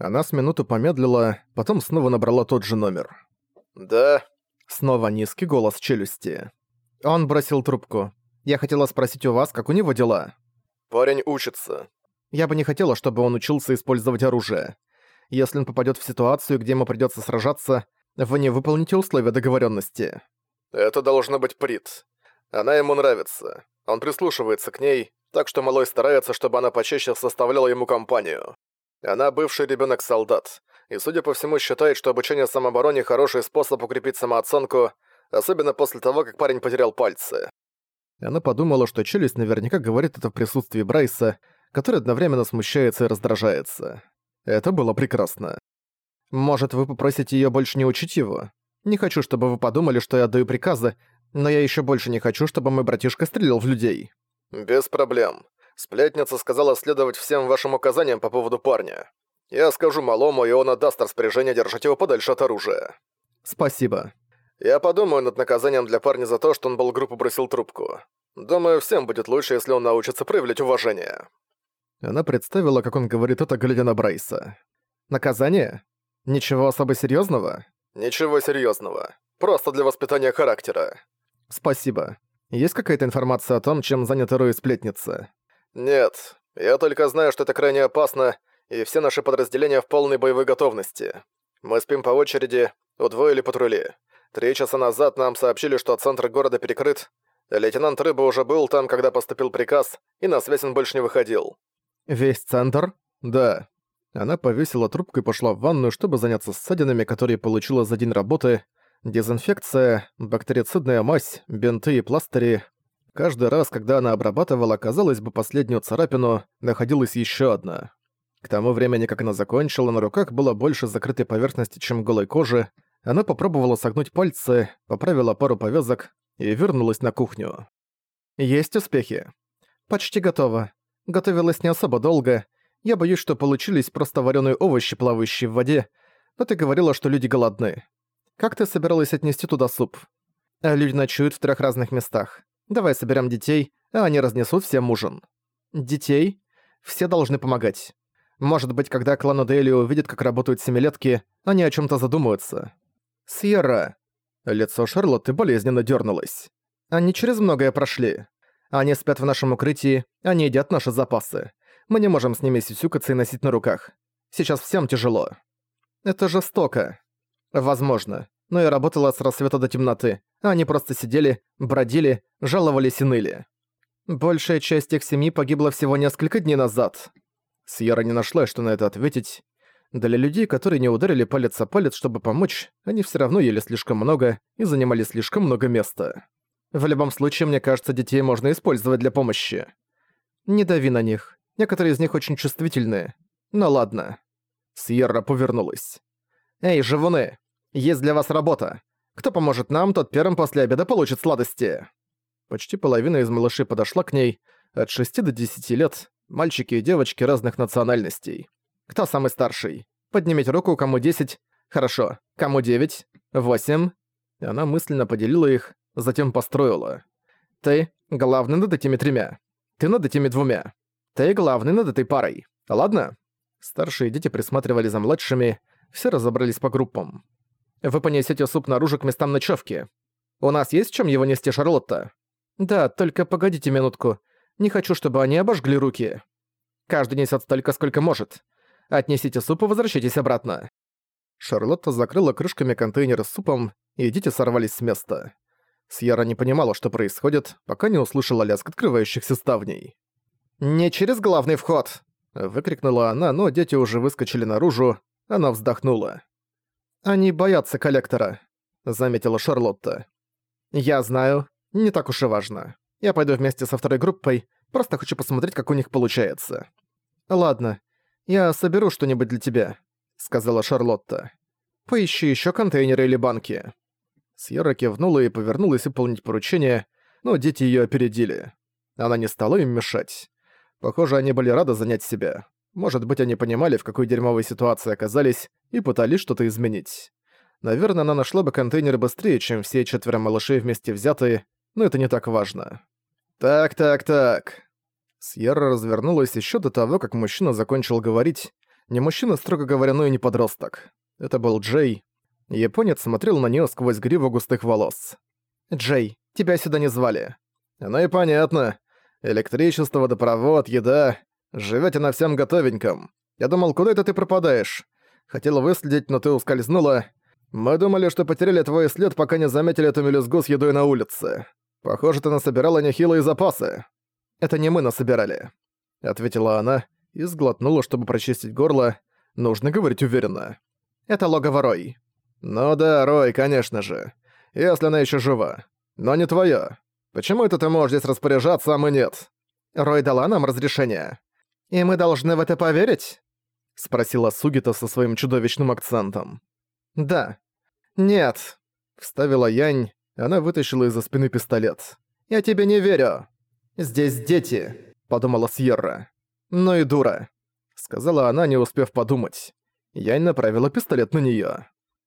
Она с минуту помедлила, потом снова набрала тот же номер. «Да». Снова низкий голос челюсти. Он бросил трубку. «Я хотела спросить у вас, как у него дела?» «Парень учится». «Я бы не хотела, чтобы он учился использовать оружие. Если он попадет в ситуацию, где ему придется сражаться, вы не выполните условия договоренности. «Это должно быть Прит. Она ему нравится. Он прислушивается к ней, так что малой старается, чтобы она почаще составляла ему компанию. Она бывший ребенок солдат и, судя по всему, считает, что обучение самообороне – хороший способ укрепить самооценку, особенно после того, как парень потерял пальцы. Она подумала, что челюсть наверняка говорит это в присутствии Брайса, который одновременно смущается и раздражается. Это было прекрасно. Может, вы попросите её больше не учить его? Не хочу, чтобы вы подумали, что я отдаю приказы, но я ещё больше не хочу, чтобы мой братишка стрелял в людей. Без проблем. Сплетница сказала следовать всем вашим указаниям по поводу парня. Я скажу малому, и он отдаст распоряжение держать его подальше от оружия. Спасибо. Я подумаю над наказанием для парня за то, что он был группу бросил трубку. Думаю, всем будет лучше, если он научится проявлять уважение. Она представила, как он говорит это, глядя на Брайса. Наказание? Ничего особо серьезного? Ничего серьезного. Просто для воспитания характера. Спасибо. Есть какая-то информация о том, чем занята Рой сплетница? Нет. Я только знаю, что это крайне опасно, и все наши подразделения в полной боевой готовности. Мы спим по очереди, удвоили патрули. Три часа назад нам сообщили, что центр города перекрыт. Лейтенант Рыба уже был там, когда поступил приказ, и на связь он больше не выходил. Весь центр? Да. Она повесила трубку и пошла в ванную, чтобы заняться ссадинами, которые получила за день работы, дезинфекция, бактерицидная мазь, бинты и пластыри. Каждый раз, когда она обрабатывала, казалось бы, последнюю царапину, находилась еще одна. К тому времени, как она закончила, на руках было больше закрытой поверхности, чем голой кожи. Она попробовала согнуть пальцы, поправила пару повязок и вернулась на кухню. «Есть успехи?» «Почти готово. Готовилась не особо долго, я боюсь, что получились просто вареные овощи, плавающие в воде, но ты говорила, что люди голодны. Как ты собиралась отнести туда суп? Люди ночуют в трех разных местах. Давай соберем детей, а они разнесут всем ужин. Детей? Все должны помогать. Может быть, когда клан Дейли увидит, как работают семилетки, они о чем то задумаются. Сьерра. Лицо Шарлотты болезненно дернулось. Они через многое прошли. Они спят в нашем укрытии, они едят наши запасы. Мы не можем с ними сисюкаться и носить на руках. Сейчас всем тяжело. Это жестоко. Возможно. Но я работала с рассвета до темноты, они просто сидели, бродили, жаловались и ныли. Большая часть их семьи погибла всего несколько дней назад. Сьерра не нашла, что на это ответить. Для людей, которые не ударили палец о палец, чтобы помочь, они все равно ели слишком много и занимали слишком много места. В любом случае, мне кажется, детей можно использовать для помощи. Не дави на них. Некоторые из них очень чувствительные. Ну ладно. Сьерра повернулась. «Эй, живуны! Есть для вас работа. Кто поможет нам, тот первым после обеда получит сладости». Почти половина из малышей подошла к ней, от 6 до 10 лет, мальчики и девочки разных национальностей. Кто самый старший? Поднимите руку, кому 10. Хорошо. Кому 9? 8. Она мысленно поделила их, затем построила. Ты главный над этими тремя. Ты над этими двумя. Ты главный над этой парой, ладно?» Старшие дети присматривали за младшими, все разобрались по группам. «Вы понесете суп наружу к местам ночевки. У нас есть чем его нести, Шарлотта?» «Да, только погодите минутку. Не хочу, чтобы они обожгли руки. Каждый несет столько, сколько может. Отнесите суп и возвращайтесь обратно». Шарлотта закрыла крышками контейнер с супом, и дети сорвались с места. Сьерра не понимала, что происходит, пока не услышала лязг открывающихся ставней. «Не через главный вход!» — выкрикнула она, но дети уже выскочили наружу. Она вздохнула. «Они боятся коллектора», — заметила Шарлотта. «Я знаю. Не так уж и важно. Я пойду вместе со второй группой, просто хочу посмотреть, как у них получается». «Ладно, я соберу что-нибудь для тебя», — сказала Шарлотта. «Поищи еще контейнеры или банки». Сьерра кивнула и повернулась выполнить поручение, но дети ее опередили. Она не стала им мешать. Похоже, они были рады занять себя. Может быть, они понимали, в какой дерьмовой ситуации оказались, и пытались что-то изменить. Наверное, она нашла бы контейнер быстрее, чем все четверо малышей вместе взятые, но это не так важно. «Так, так, так...» Сьерра развернулась еще до того, как мужчина закончил говорить. Не мужчина, строго говоря, но и не подросток. Это был Джей. Японец смотрел на неё сквозь гриву густых волос. «Джей, тебя сюда не звали». «Ну и понятно. Электричество, водопровод, еда. Живёте на всем готовеньком. Я думал, куда это ты пропадаешь? Хотел выследить, но ты ускользнула. Мы думали, что потеряли твой след, пока не заметили эту мелюзгу с едой на улице. Похоже, ты насобирала нехилые запасы». «Это не мы насобирали», — ответила она и сглотнула, чтобы прочистить горло. Нужно говорить уверенно. «Это логово Рой». «Ну да, Рой, конечно же. Если она ещё жива. Но не твоя. Почему это ты можешь здесь распоряжаться, а мы нет?» «Рой дала нам разрешение. И мы должны в это поверить?» — спросила Сугита со своим чудовищным акцентом. «Да». «Нет», — вставила Янь, она вытащила из-за спины пистолет. «Я тебе не верю». «Здесь дети», — подумала Сьерра. «Ну и дура», — сказала она, не успев подумать. Янь направила пистолет на неё.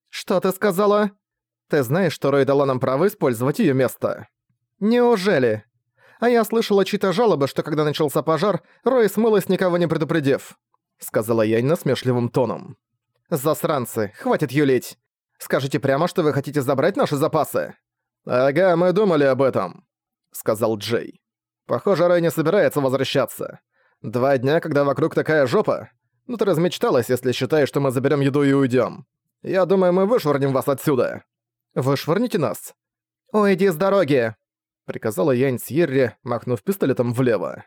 «Что ты сказала?» «Ты знаешь, что Рой дала нам право использовать её место». «Неужели?» «А я слышала чьи-то жалобы, что когда начался пожар, Рой смылась, никого не предупредив», — сказала Янь насмешливым тоном. «Засранцы, хватит юлить. Скажите прямо, что вы хотите забрать наши запасы». «Ага, мы думали об этом», — сказал Джей. «Похоже, Рэй не собирается возвращаться. Два дня, когда вокруг такая жопа. Ну ты размечталась, если считаешь, что мы заберем еду и уйдем. Я думаю, мы вышвырнем вас отсюда». «Вышвырните нас?» «Уйди с дороги!» — приказала Янь Сьерре, махнув пистолетом влево.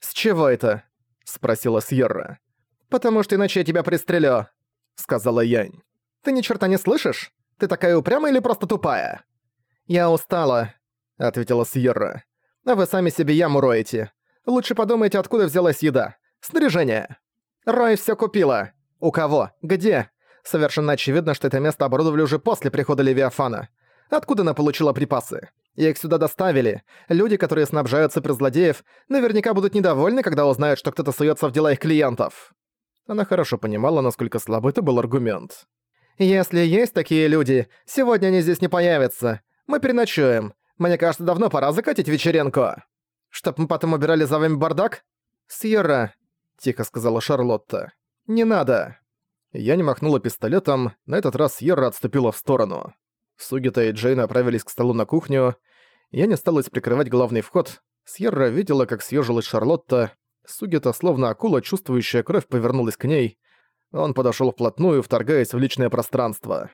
«С чего это?» — спросила Сьерра. «Потому что иначе я тебя пристрелю», — сказала Янь. «Ты ни черта не слышишь? Ты такая упрямая или просто тупая?» «Я устала», — ответила Сьерра. «А вы сами себе яму роете. Лучше подумайте, откуда взялась еда. Снаряжение». «Рой всё купила». «У кого? Где?» Совершенно очевидно, что это место оборудовали уже после прихода Левиафана. Откуда она получила припасы? Их сюда доставили. Люди, которые снабжают суперзлодеев, наверняка будут недовольны, когда узнают, что кто-то суется в дела их клиентов. Она хорошо понимала, насколько слабый это был аргумент. «Если есть такие люди, сегодня они здесь не появятся. Мы переночуем. Мне кажется, давно пора закатить вечеринку. Чтоб мы потом убирали за вами бардак? Сьерра», — тихо сказала Шарлотта. «Не надо». Я не махнула пистолетом, на этот раз Сьерра отступила в сторону. Сугита и Джей направились к столу на кухню. Я не стала прикрывать главный вход. Сьерра видела, как съежилась Шарлотта. Сугита, словно акула, чувствующая кровь, повернулась к ней. Он подошёл вплотную, вторгаясь в личное пространство.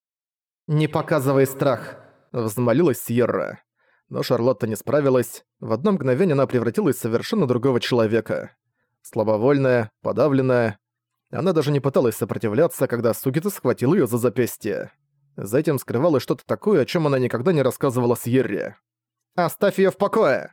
«Не показывай страх!» – взмолилась Сьерра. Но Шарлотта не справилась. В одно мгновение она превратилась в совершенно другого человека. Слабовольная, подавленная. Она даже не пыталась сопротивляться, когда Сугита схватил её за запястье. За этим скрывалось что-то такое, о чём она никогда не рассказывала Сьерре. «Оставь её в покое!»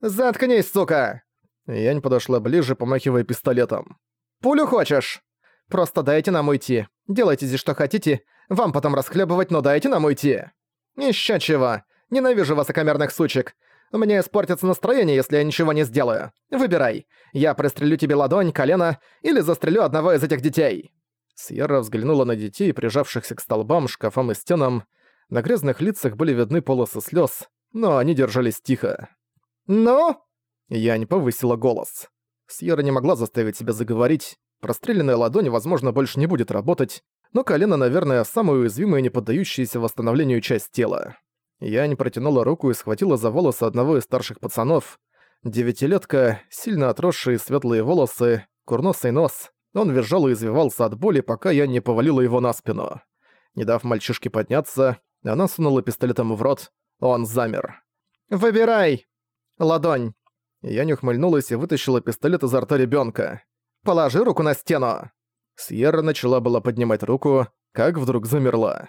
«Заткнись, сука!» Янь подошла ближе, помахивая пистолетом. «Пулю хочешь?» Просто дайте нам уйти. Делайте здесь что хотите. Вам потом расхлебывать, но дайте нам уйти. Ещё чего. Ненавижу высокомерных сучек. У меня испортится настроение, если я ничего не сделаю. Выбирай. Я пристрелю тебе ладонь, колено или застрелю одного из этих детей». Сьерра взглянула на детей, прижавшихся к столбам, шкафам и стенам. На грязных лицах были видны полосы слез, но они держались тихо. «Ну?» Я не повысила голос. Сьерра не могла заставить себя заговорить, Простреленная ладонь, возможно, больше не будет работать, но колено, наверное, самая уязвимая и не поддающаяся восстановлению часть тела. Я не протянула руку и схватила за волосы одного из старших пацанов. Девятилетка, сильно отросшие светлые волосы, курносый нос. Он визжал и извивался от боли, пока я не повалила его на спину. Не дав мальчишке подняться, она сунула пистолетом в рот. Он замер. «Выбирай!» «Ладонь!» Я не ухмыльнулась и вытащила пистолет изо рта ребёнка. Положи руку на стену!» Сьерра начала была поднимать руку, как вдруг замерла.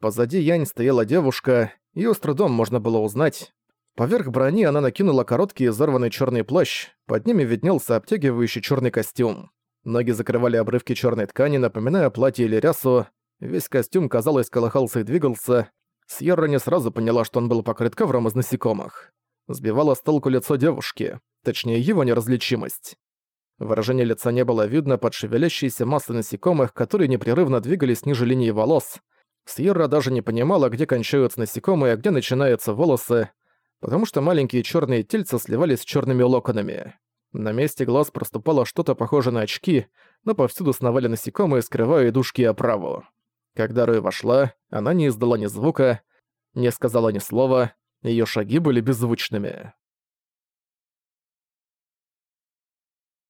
Позади Янь стояла девушка, её с трудом можно было узнать. Поверх брони она накинула короткий изорванный чёрный плащ, под ними виднелся обтягивающий чёрный костюм. Ноги закрывали обрывки чёрной ткани, напоминая платье или рясу. Весь костюм, казалось, колыхался и двигался. Сьерра не сразу поняла, что он был покрыт ковром из насекомых. Сбивало с толку лицо девушки, точнее его неразличимость. Выражение лица не было видно под шевелящейся массой насекомых, которые непрерывно двигались ниже линии волос. Сьерра даже не понимала, где кончаются насекомые, а где начинаются волосы, потому что маленькие черные тельца сливались с черными локонами. На месте глаз проступало что-то похожее на очки, но повсюду сновали насекомые, скрывая идушки и оправу. Когда Рой вошла, она не издала ни звука, не сказала ни слова, её шаги были беззвучными.